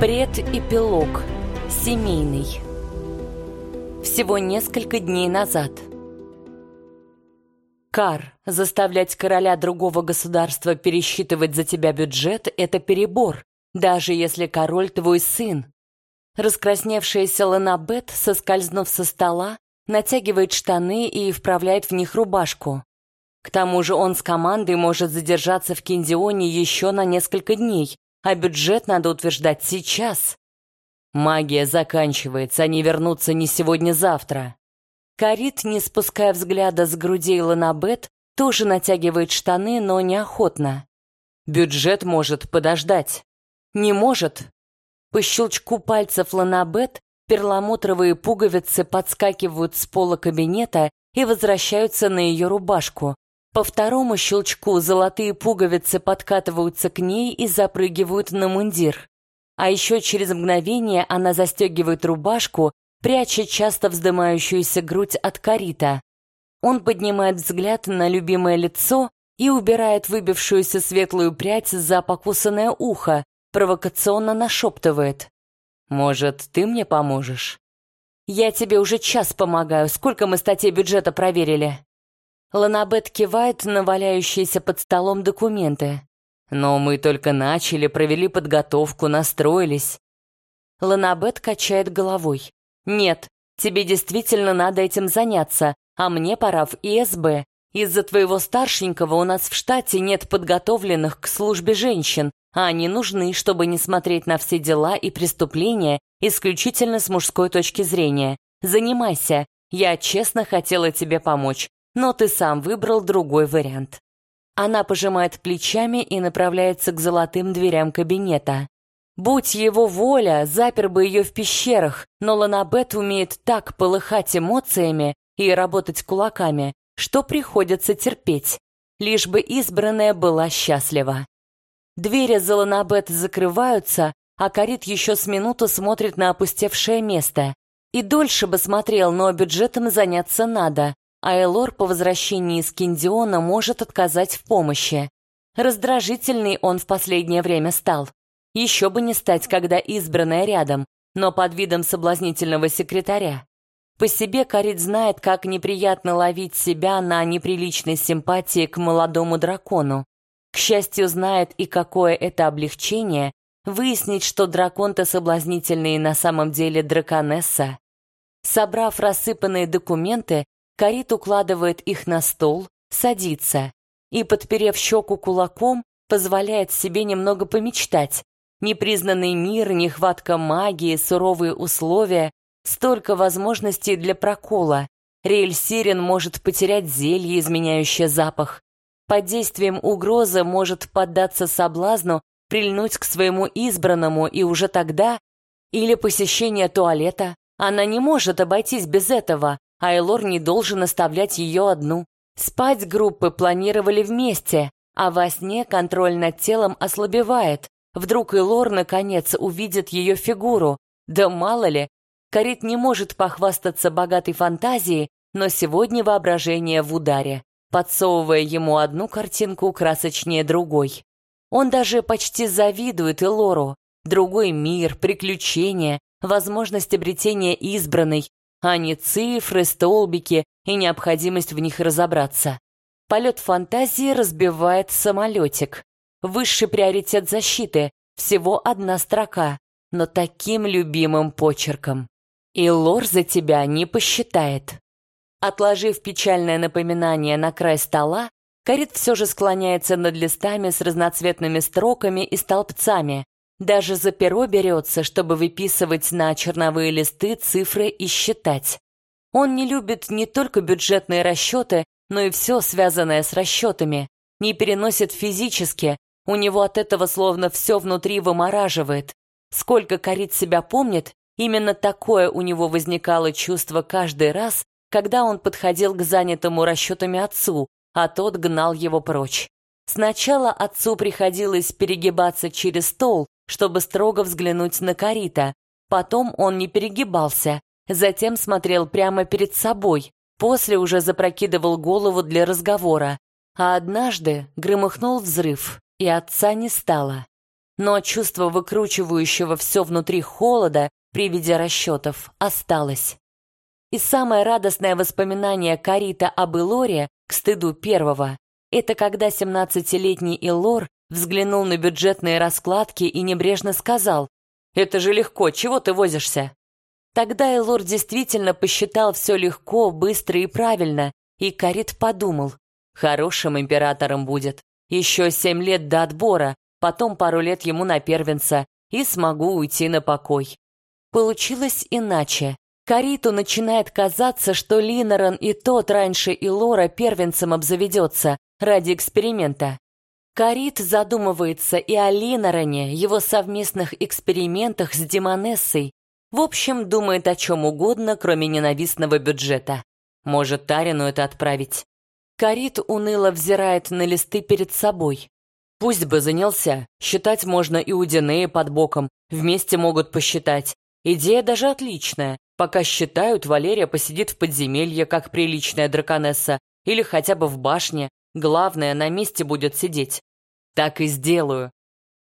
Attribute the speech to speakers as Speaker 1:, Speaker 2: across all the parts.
Speaker 1: Предэпилог. Семейный. Всего несколько дней назад. Кар, заставлять короля другого государства пересчитывать за тебя бюджет — это перебор, даже если король твой сын. Раскрасневшаяся Ланабет, соскользнув со стола, натягивает штаны и вправляет в них рубашку. К тому же он с командой может задержаться в Киндионе еще на несколько дней, а бюджет надо утверждать сейчас. Магия заканчивается, они вернутся не сегодня-завтра. Карит, не спуская взгляда с грудей Ланабет, тоже натягивает штаны, но неохотно. Бюджет может подождать. Не может. По щелчку пальцев Ланабет перламутровые пуговицы подскакивают с пола кабинета и возвращаются на ее рубашку, по второму щелчку золотые пуговицы подкатываются к ней и запрыгивают на мундир. А еще через мгновение она застегивает рубашку, пряча часто вздымающуюся грудь от корита. Он поднимает взгляд на любимое лицо и убирает выбившуюся светлую прядь за покусанное ухо, провокационно нашептывает. «Может, ты мне поможешь?» «Я тебе уже час помогаю. Сколько мы статей бюджета проверили?» Ланабет кивает на валяющиеся под столом документы. Но мы только начали, провели подготовку, настроились. Ланабет качает головой. Нет, тебе действительно надо этим заняться, а мне пора в ИСБ. Из-за твоего старшенького у нас в штате нет подготовленных к службе женщин, а они нужны, чтобы не смотреть на все дела и преступления исключительно с мужской точки зрения. Занимайся. Я честно хотела тебе помочь но ты сам выбрал другой вариант. Она пожимает плечами и направляется к золотым дверям кабинета. Будь его воля, запер бы ее в пещерах, но Ланабет умеет так полыхать эмоциями и работать кулаками, что приходится терпеть, лишь бы избранная была счастлива. Двери за Ланабет закрываются, а Карит еще с минуту смотрит на опустевшее место. И дольше бы смотрел, но бюджетом заняться надо а по возвращении из Киндиона может отказать в помощи. Раздражительный он в последнее время стал. Еще бы не стать, когда избранная рядом, но под видом соблазнительного секретаря. По себе Карит знает, как неприятно ловить себя на неприличной симпатии к молодому дракону. К счастью, знает и какое это облегчение выяснить, что дракон-то соблазнительный на самом деле драконесса. Собрав рассыпанные документы, Карит укладывает их на стол, садится и, подперев щеку кулаком, позволяет себе немного помечтать. Непризнанный мир, нехватка магии, суровые условия, столько возможностей для прокола. Рейль Сирен может потерять зелье, изменяющее запах. Под действием угрозы может поддаться соблазну прильнуть к своему избранному и уже тогда... Или посещение туалета. Она не может обойтись без этого, Айлор не должен оставлять ее одну. Спать группы планировали вместе, а во сне контроль над телом ослабевает. Вдруг Элор, наконец, увидит ее фигуру. Да мало ли, Карит не может похвастаться богатой фантазией, но сегодня воображение в ударе, подсовывая ему одну картинку красочнее другой. Он даже почти завидует Элору. Другой мир, приключения, возможность обретения избранной, а не цифры, столбики и необходимость в них разобраться. Полет фантазии разбивает самолетик. Высший приоритет защиты, всего одна строка, но таким любимым почерком. И лор за тебя не посчитает. Отложив печальное напоминание на край стола, Карит все же склоняется над листами с разноцветными строками и столбцами, даже за перо берется, чтобы выписывать на черновые листы цифры и считать. Он не любит не только бюджетные расчеты, но и все, связанное с расчетами. Не переносит физически, у него от этого словно все внутри вымораживает. Сколько корит себя помнит, именно такое у него возникало чувство каждый раз, когда он подходил к занятому расчетами отцу, а тот гнал его прочь. Сначала отцу приходилось перегибаться через стол, чтобы строго взглянуть на Карита. Потом он не перегибался, затем смотрел прямо перед собой, после уже запрокидывал голову для разговора. А однажды громыхнул взрыв, и отца не стало. но чувство выкручивающего все внутри холода при виде расчетов осталось. И самое радостное воспоминание Карита об Илоре, к стыду первого, это когда 17-летний Илор взглянул на бюджетные раскладки и небрежно сказал «Это же легко, чего ты возишься?» Тогда Элор действительно посчитал все легко, быстро и правильно, и Карит подумал «Хорошим императором будет. Еще семь лет до отбора, потом пару лет ему на первенца, и смогу уйти на покой». Получилось иначе. Кариту начинает казаться, что Линоран и тот раньше и первенцем обзаведется ради эксперимента. Карит задумывается и о Линоране, его совместных экспериментах с Демонессой. В общем, думает о чем угодно, кроме ненавистного бюджета. Может, Тарину это отправить. Карит уныло взирает на листы перед собой. Пусть бы занялся. Считать можно и у Динеи под боком. Вместе могут посчитать. Идея даже отличная. Пока считают, Валерия посидит в подземелье, как приличная драконесса, или хотя бы в башне. Главное, на месте будет сидеть. Так и сделаю.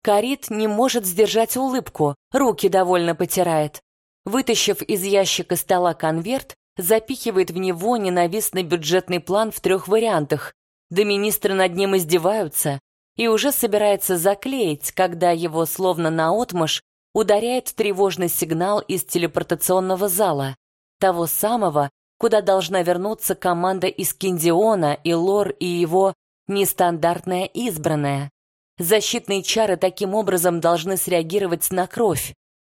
Speaker 1: Карит не может сдержать улыбку, руки довольно потирает. Вытащив из ящика стола конверт, запихивает в него ненавистный бюджетный план в трех вариантах. Да министры над ним издеваются. И уже собирается заклеить, когда его словно наотмашь ударяет тревожный сигнал из телепортационного зала, того самого, куда должна вернуться команда из Киндиона и Лор и его нестандартная избранная. Защитные чары таким образом должны среагировать на кровь.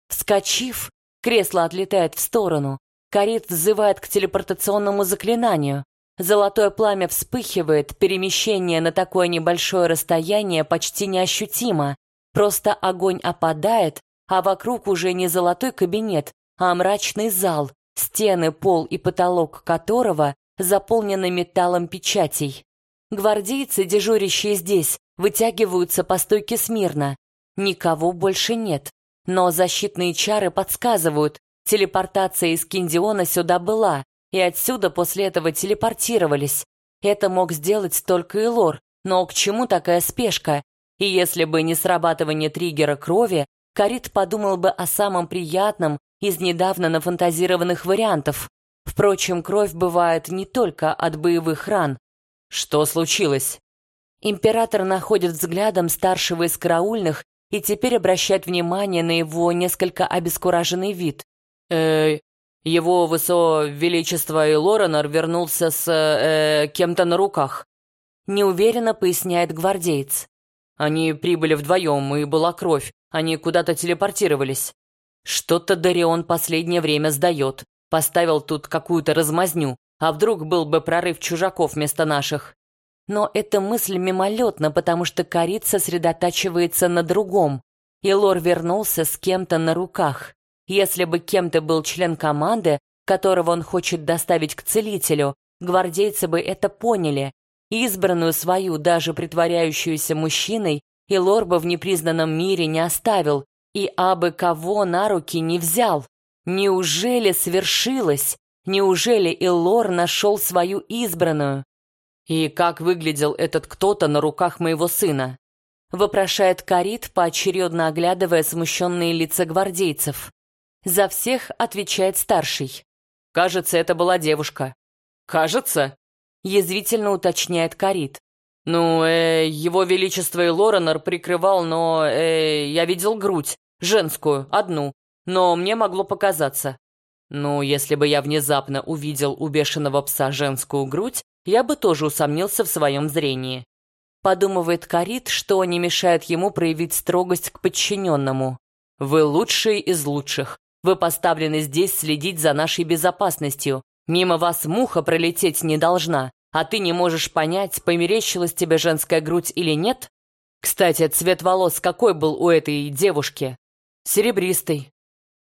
Speaker 1: Вскочив, кресло отлетает в сторону. Карит взывает к телепортационному заклинанию. Золотое пламя вспыхивает, перемещение на такое небольшое расстояние почти неощутимо. Просто огонь опадает, а вокруг уже не золотой кабинет, а мрачный зал, стены, пол и потолок которого заполнены металлом печатей. Гвардейцы, дежурящие здесь, вытягиваются по стойке смирно. Никого больше нет. Но защитные чары подсказывают, телепортация из Киндиона сюда была, и отсюда после этого телепортировались. Это мог сделать только Элор, но к чему такая спешка? И если бы не срабатывание триггера крови, Карит подумал бы о самом приятном из недавно нафантазированных вариантов. Впрочем, кровь бывает не только от боевых ран. Что случилось? Император находит взглядом старшего из караульных и теперь обращает внимание на его несколько обескураженный вид. Э, его высо величество и Лоренор вернулся с э, кем-то на руках. Неуверенно поясняет гвардеец. Они прибыли вдвоем, и была кровь. Они куда-то телепортировались. Что-то Дарион последнее время сдает. Поставил тут какую-то размазню. А вдруг был бы прорыв чужаков вместо наших? Но эта мысль мимолетна, потому что Карит сосредотачивается на другом. И Лор вернулся с кем-то на руках. Если бы кем-то был член команды, которого он хочет доставить к целителю, гвардейцы бы это поняли. Избранную свою, даже притворяющуюся мужчиной, и Лорба в непризнанном мире не оставил, и абы кого на руки не взял. Неужели свершилось? Неужели Илор нашел свою избранную? И как выглядел этот кто-то на руках моего сына? Вопрошает Карит, поочередно оглядывая смущенные лица гвардейцев. За всех отвечает старший. Кажется, это была девушка. Кажется? Язвительно уточняет Карит. «Ну, э, его величество и Лоренор прикрывал, но э, я видел грудь, женскую, одну, но мне могло показаться. Ну, если бы я внезапно увидел у бешеного пса женскую грудь, я бы тоже усомнился в своем зрении». Подумывает Карит, что не мешает ему проявить строгость к подчиненному. «Вы лучшие из лучших. Вы поставлены здесь следить за нашей безопасностью. Мимо вас муха пролететь не должна а ты не можешь понять, померещилась тебе женская грудь или нет? Кстати, цвет волос какой был у этой девушки? Серебристый.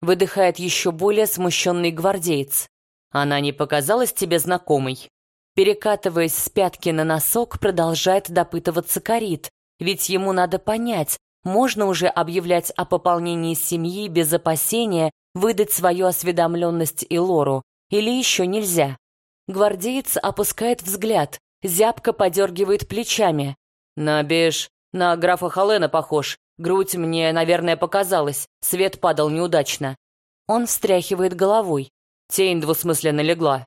Speaker 1: Выдыхает еще более смущенный гвардеец. Она не показалась тебе знакомой? Перекатываясь с пятки на носок, продолжает допытываться Карит, ведь ему надо понять, можно уже объявлять о пополнении семьи без опасения выдать свою осведомленность и лору, или еще нельзя. Гвардеец опускает взгляд, зябко подергивает плечами. «На беж, на графа Холена похож, Грудь мне, наверное, показалась. Свет падал неудачно. Он встряхивает головой. Тень двусмысленно легла.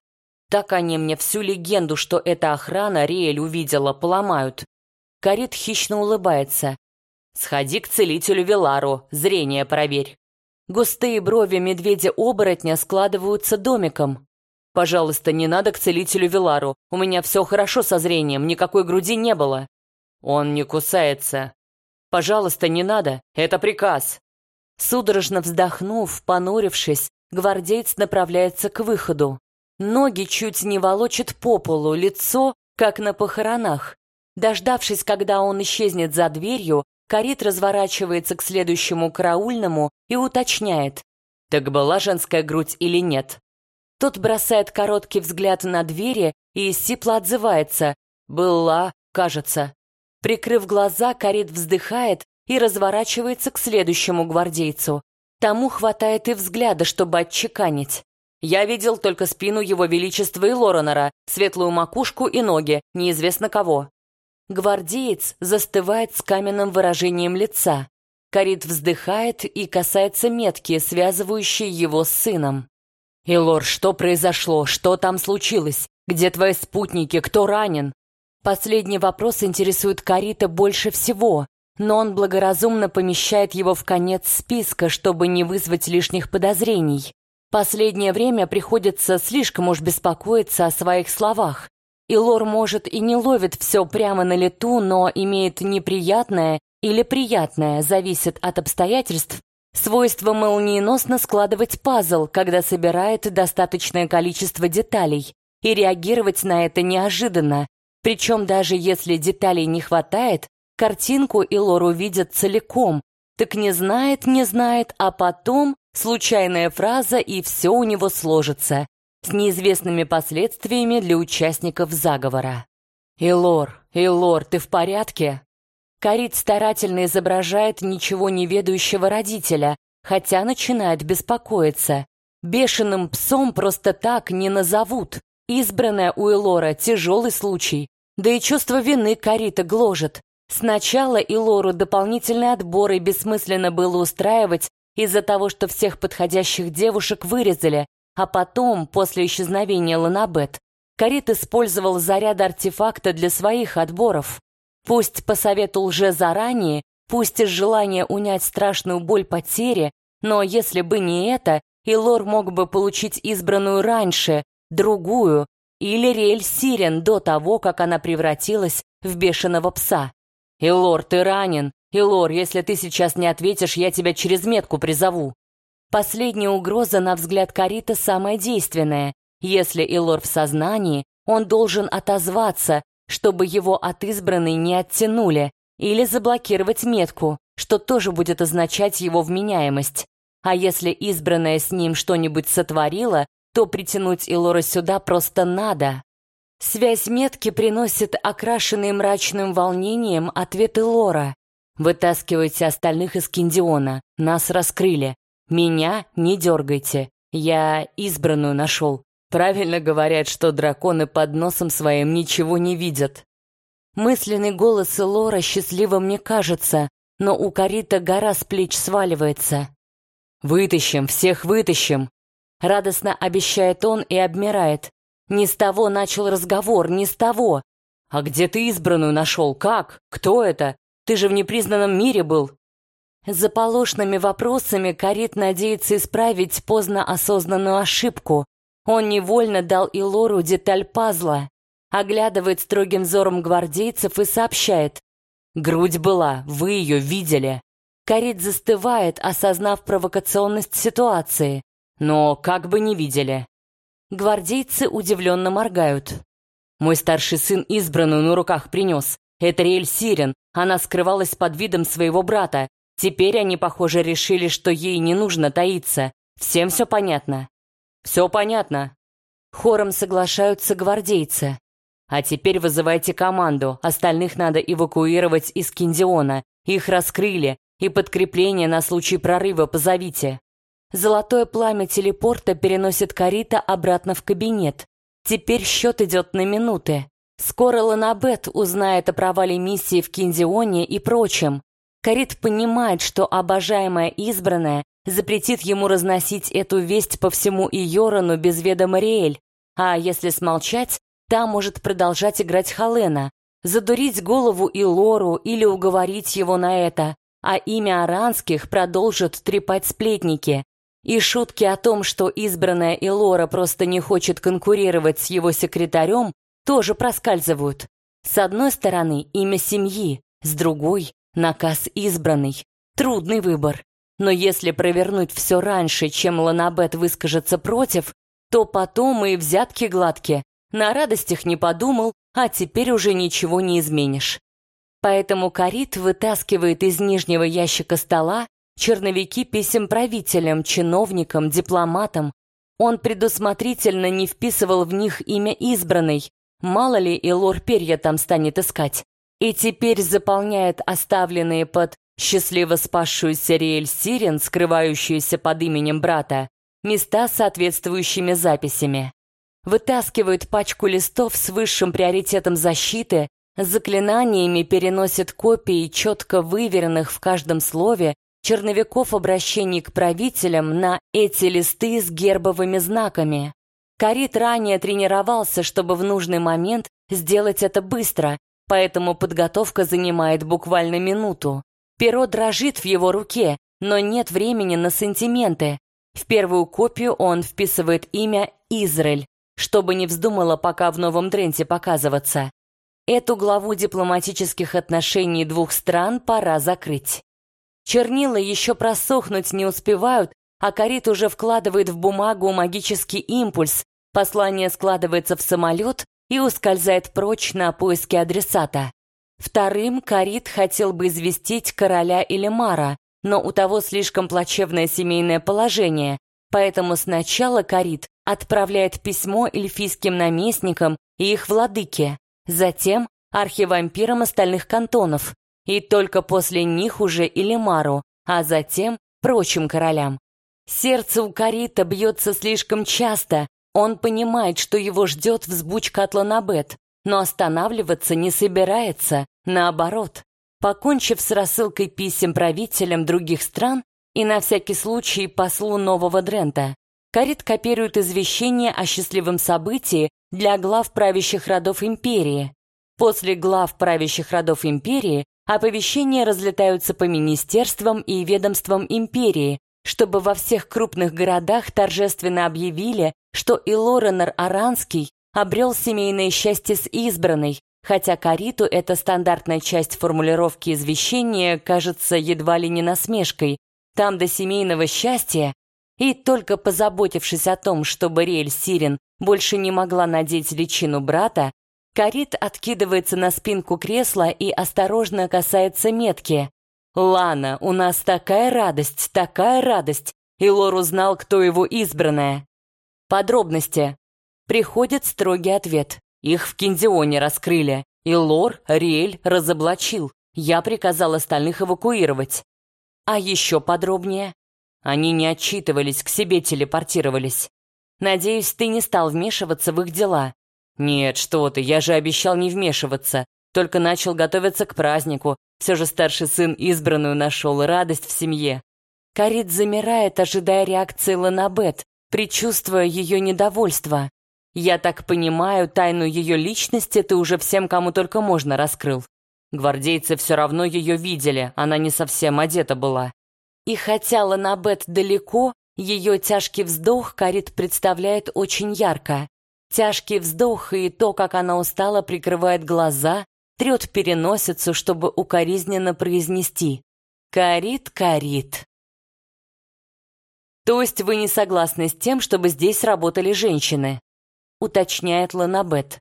Speaker 1: Так они мне всю легенду, что эта охрана Риэль увидела, поломают. Карит хищно улыбается. «Сходи к целителю Вилару, зрение проверь». Густые брови медведя-оборотня складываются домиком. «Пожалуйста, не надо к целителю Вилару. У меня все хорошо со зрением, никакой груди не было». «Он не кусается». «Пожалуйста, не надо. Это приказ». Судорожно вздохнув, понурившись, гвардеец направляется к выходу. Ноги чуть не волочит по полу, лицо, как на похоронах. Дождавшись, когда он исчезнет за дверью, Карит разворачивается к следующему караульному и уточняет, так была женская грудь или нет. Тот бросает короткий взгляд на двери и сипло отзывается. «Была, кажется». Прикрыв глаза, Карит вздыхает и разворачивается к следующему гвардейцу. Тому хватает и взгляда, чтобы отчеканить. Я видел только спину его величества и Лоренера, светлую макушку и ноги, неизвестно кого. Гвардеец застывает с каменным выражением лица. Карит вздыхает и касается метки, связывающей его с сыном. «Илор, что произошло? Что там случилось? Где твои спутники? Кто ранен?» Последний вопрос интересует Карита больше всего, но он благоразумно помещает его в конец списка, чтобы не вызвать лишних подозрений. Последнее время приходится слишком уж беспокоиться о своих словах. И Лор, может, и не ловит все прямо на лету, но имеет неприятное или приятное, зависит от обстоятельств, Свойство молниеносно складывать пазл, когда собирает достаточное количество деталей, и реагировать на это неожиданно. Причем даже если деталей не хватает, картинку и лор увидят целиком. Так не знает, не знает, а потом случайная фраза и все у него сложится. С неизвестными последствиями для участников заговора. «Илор, Илор, ты в порядке?» Карит старательно изображает ничего не ведающего родителя, хотя начинает беспокоиться. Бешеным псом просто так не назовут. Избранная у Элора тяжелый случай. Да и чувство вины Карита гложет. Сначала Илору дополнительные отборы бессмысленно было устраивать из-за того, что всех подходящих девушек вырезали, а потом, после исчезновения Ланабет, Карит использовал заряд артефакта для своих отборов. Пусть по совету лже заранее, пусть из желания унять страшную боль потери, но если бы не это, Илор мог бы получить избранную раньше, другую, или Риэль Сирен до того, как она превратилась в бешеного пса. «Илор, ты ранен! Илор, если ты сейчас не ответишь, я тебя через метку призову!» Последняя угроза, на взгляд Карита, самая действенная. Если Илор в сознании, он должен отозваться, чтобы его от избранной не оттянули, или заблокировать метку, что тоже будет означать его вменяемость. А если избранная с ним что-нибудь сотворила, то притянуть Илора сюда просто надо. Связь метки приносит окрашенный мрачным волнением ответ Илора. «Вытаскивайте остальных из Киндиона, нас раскрыли. Меня не дергайте, я избранную нашел. Правильно говорят, что драконы под носом своим ничего не видят. Мысленный голос Лора счастливым не кажется, но у Карита гора с плеч сваливается. «Вытащим, всех вытащим!» Радостно обещает он и обмирает. «Не с того начал разговор, не с того!» «А где ты избранную нашел? Как? Кто это? Ты же в непризнанном мире был!» За полошными вопросами Карит надеется исправить поздно осознанную ошибку, он невольно дал Илору деталь пазла, оглядывает строгим взором гвардейцев и сообщает. «Грудь была, вы ее видели». Карит застывает, осознав провокационность ситуации. Но как бы не видели. Гвардейцы удивленно моргают. Мой старший сын избранную на руках принес. Это Риэль Сирен. Она скрывалась под видом своего брата. Теперь они, похоже, решили, что ей не нужно таиться. Всем все понятно. «Все понятно». Хором соглашаются гвардейцы. «А теперь вызывайте команду, остальных надо эвакуировать из Киндиона. Их раскрыли, и подкрепление на случай прорыва позовите». Золотое пламя телепорта переносит Карита обратно в кабинет. Теперь счет идет на минуты. Скоро Ланабет узнает о провале миссии в Киндионе и прочем. Карит понимает, что обожаемая избранная запретит ему разносить эту весть по всему Иорану без ведома Риэль, а если смолчать, та может продолжать играть Халена, задурить голову и Лору или уговорить его на это, а имя Аранских продолжат трепать сплетники. И шутки о том, что избранная Илора просто не хочет конкурировать с его секретарем, тоже проскальзывают. С одной стороны, имя семьи, с другой Наказ избранный. Трудный выбор. Но если провернуть все раньше, чем Ланабет выскажется против, то потом и взятки гладкие. На радостях не подумал, а теперь уже ничего не изменишь. Поэтому Карит вытаскивает из нижнего ящика стола черновики писем правителям, чиновникам, дипломатам. Он предусмотрительно не вписывал в них имя избранной, мало ли и лор перья там станет искать и теперь заполняет оставленные под счастливо спасшуюся Риэль Сирен, скрывающуюся под именем брата, места с соответствующими записями. Вытаскивает пачку листов с высшим приоритетом защиты, заклинаниями переносит копии четко выверенных в каждом слове черновиков обращений к правителям на эти листы с гербовыми знаками. Карит ранее тренировался, чтобы в нужный момент сделать это быстро, поэтому подготовка занимает буквально минуту. Перо дрожит в его руке, но нет времени на сантименты. В первую копию он вписывает имя Израиль, чтобы не вздумала пока в новом Дренте показываться. Эту главу дипломатических отношений двух стран пора закрыть. Чернила еще просохнуть не успевают, а Карит уже вкладывает в бумагу магический импульс, послание складывается в самолет, и ускользает прочь на поиски адресата. Вторым Карит хотел бы известить короля или Мара, но у того слишком плачевное семейное положение, поэтому сначала Карит отправляет письмо эльфийским наместникам и их владыке, затем архивампирам остальных кантонов, и только после них уже Илимару, а затем прочим королям. Сердце у Карита бьется слишком часто, он понимает, что его ждет взбучка от Ланабет, но останавливаться не собирается, наоборот. Покончив с рассылкой писем правителям других стран и на всякий случай послу Нового Дрента, Карит копирует извещение о счастливом событии для глав правящих родов империи. После глав правящих родов империи оповещения разлетаются по министерствам и ведомствам империи, чтобы во всех крупных городах торжественно объявили, что и Лоренор Аранский обрел семейное счастье с избранной, хотя Кариту эта стандартная часть формулировки извещения кажется едва ли не насмешкой. Там до семейного счастья, и только позаботившись о том, чтобы Риэль Сирен больше не могла надеть личину брата, Карит откидывается на спинку кресла и осторожно касается метки. «Лана, у нас такая радость, такая радость!» И Лор узнал, кто его избранная. Подробности. Приходит строгий ответ. Их в Киндионе раскрыли. И Лор Риэль разоблачил. Я приказал остальных эвакуировать. А еще подробнее. Они не отчитывались, к себе телепортировались. Надеюсь, ты не стал вмешиваться в их дела. Нет, что ты, я же обещал не вмешиваться. Только начал готовиться к празднику. Все же старший сын избранную нашел, радость в семье. Карит замирает, ожидая реакции Ланабет, предчувствуя ее недовольство. «Я так понимаю, тайну ее личности ты уже всем, кому только можно, раскрыл. Гвардейцы все равно ее видели, она не совсем одета была. И хотя Ланабет далеко, ее тяжкий вздох Карит представляет очень ярко. Тяжкий вздох и то, как она устало прикрывает глаза, трет переносицу, чтобы укоризненно произнести «Карит, Карит». То есть вы не согласны с тем, чтобы здесь работали женщины? Уточняет Ланабет.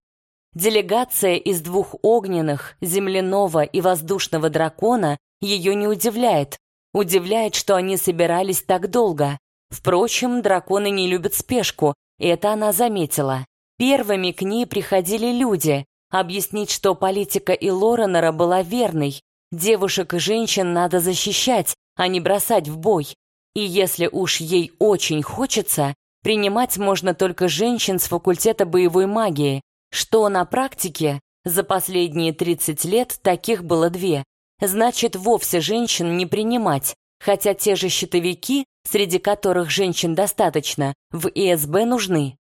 Speaker 1: Делегация из двух огненных, земляного и воздушного дракона ее не удивляет. Удивляет, что они собирались так долго. Впрочем, драконы не любят спешку, это она заметила. Первыми к ней приходили люди, объяснить, что политика и Лоренера была верной. Девушек и женщин надо защищать, а не бросать в бой. И если уж ей очень хочется, принимать можно только женщин с факультета боевой магии, что на практике за последние 30 лет таких было две. значит вовсе женщин не принимать, хотя те же щитовики, среди которых женщин достаточно, в ИСБ нужны.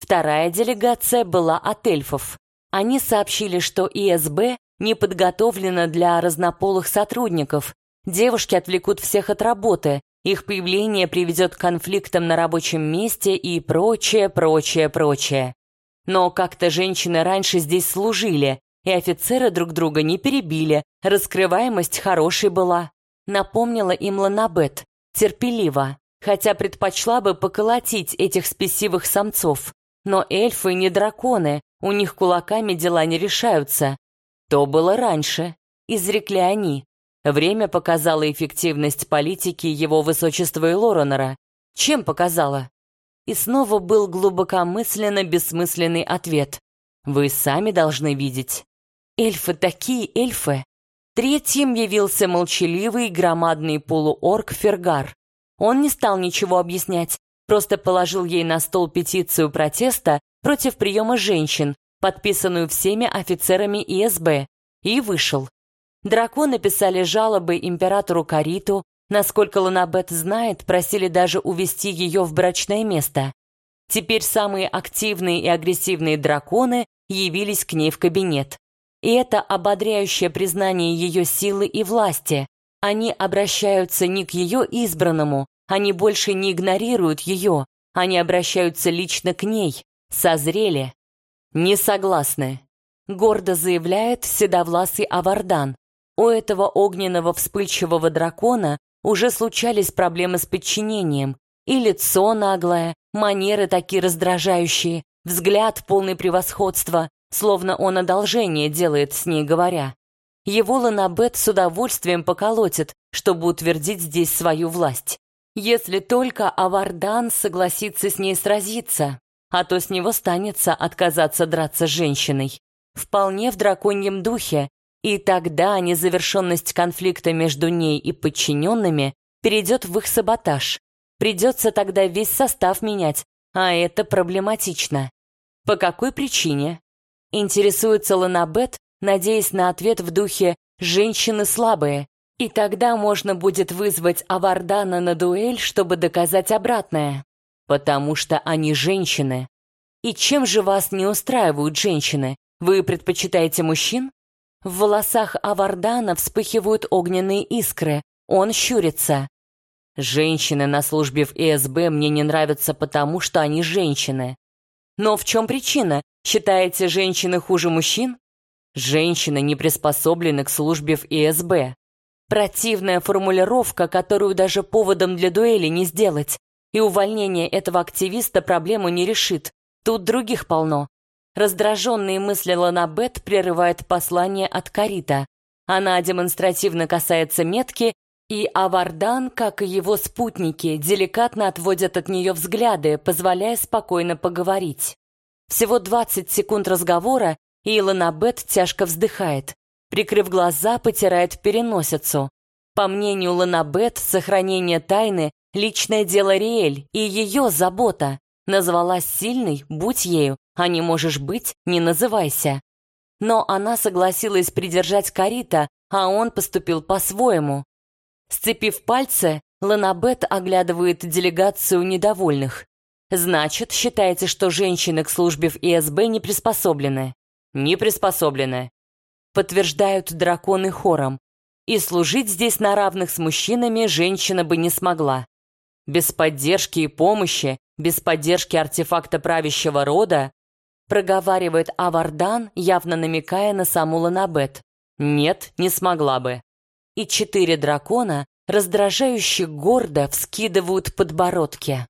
Speaker 1: Вторая делегация была от эльфов. Они сообщили, что ИСБ не подготовлена для разнополых сотрудников. Девушки отвлекут всех от работы, их появление приведет к конфликтам на рабочем месте и прочее, прочее, прочее. Но как-то женщины раньше здесь служили, и офицеры друг друга не перебили, раскрываемость хорошей была. Напомнила им Ланабет, терпеливо, хотя предпочла бы поколотить этих спесивых самцов. Но эльфы не драконы, у них кулаками дела не решаются. То было раньше, изрекли они. Время показало эффективность политики его высочества и Лоренера. Чем показало? И снова был глубокомысленно бессмысленный ответ. Вы сами должны видеть. Эльфы такие эльфы. Третьим явился молчаливый громадный полуорк Фергар. Он не стал ничего объяснять, просто положил ей на стол петицию протеста против приема женщин, подписанную всеми офицерами ИСБ, и вышел. Драконы писали жалобы императору Кариту, насколько Ланабет знает, просили даже увести ее в брачное место. Теперь самые активные и агрессивные драконы явились к ней в кабинет. И это ободряющее признание ее силы и власти. Они обращаются не к ее избранному, они больше не игнорируют ее, они обращаются лично к ней, созрели. Не согласны. Гордо заявляет седовласый Авардан. У этого огненного вспыльчивого дракона уже случались проблемы с подчинением. И лицо наглое, манеры такие раздражающие, взгляд полный превосходства, словно он одолжение делает с ней говоря. Его Ланабет с удовольствием поколотит, чтобы утвердить здесь свою власть. Если только Авардан согласится с ней сразиться, а то с него станется отказаться драться с женщиной. Вполне в драконьем духе, и тогда незавершенность конфликта между ней и подчиненными перейдет в их саботаж. Придется тогда весь состав менять, а это проблематично. По какой причине? Интересуется Ланабет, надеясь на ответ в духе «женщины слабые», и тогда можно будет вызвать Авардана на дуэль, чтобы доказать обратное. Потому что они женщины. И чем же вас не устраивают женщины? Вы предпочитаете мужчин? В волосах Авардана вспыхивают огненные искры. Он щурится. Женщины на службе в ИСБ мне не нравятся потому, что они женщины. Но в чем причина? Считаете, женщины хуже мужчин? Женщины не приспособлены к службе в ИСБ. Противная формулировка, которую даже поводом для дуэли не сделать. И увольнение этого активиста проблему не решит. Тут других полно. Раздраженные мысли Ланабет прерывает послание от Карита. Она демонстративно касается метки, и Авардан, как и его спутники, деликатно отводят от нее взгляды, позволяя спокойно поговорить. Всего 20 секунд разговора, и Ланабет тяжко вздыхает. Прикрыв глаза, потирает переносицу. По мнению Ланабет, сохранение тайны — личное дело Риэль и ее забота. Назвалась сильной — будь ею, а не можешь быть — не называйся. Но она согласилась придержать Карита, а он поступил по-своему. Сцепив пальцы, Ланабет оглядывает делегацию недовольных. Значит, считаете, что женщины к службе в ИСБ не приспособлены? Не приспособлены подтверждают драконы хором. И служить здесь на равных с мужчинами женщина бы не смогла. Без поддержки и помощи, без поддержки артефакта правящего рода, проговаривает Авардан, явно намекая на саму Ланабет. Нет, не смогла бы. И четыре дракона раздражающе гордо вскидывают подбородки.